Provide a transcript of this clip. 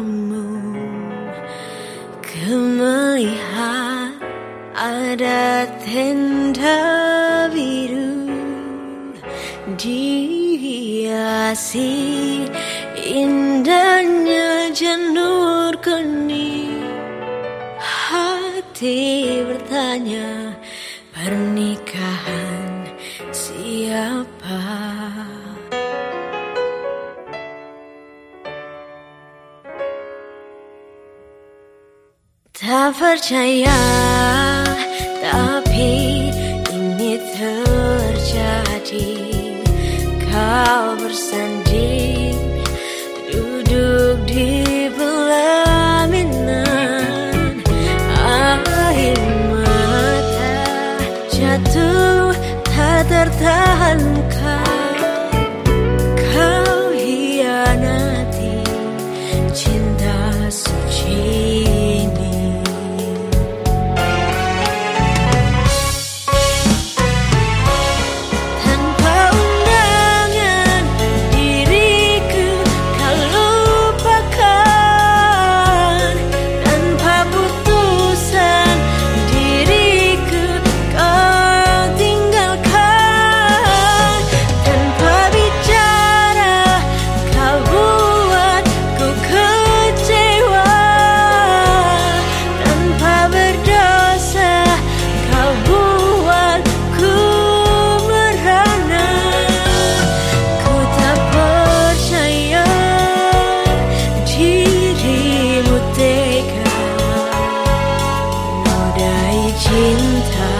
kamu Kemelihat ada tenda biru Dihiasi indahnya janur kuning Hati bertanya pernikahan siapa? Percaya Tapi ini terjadi. Kau bersanding Duduk di pelaminan Air mata jatuh Tak tertahan. 心的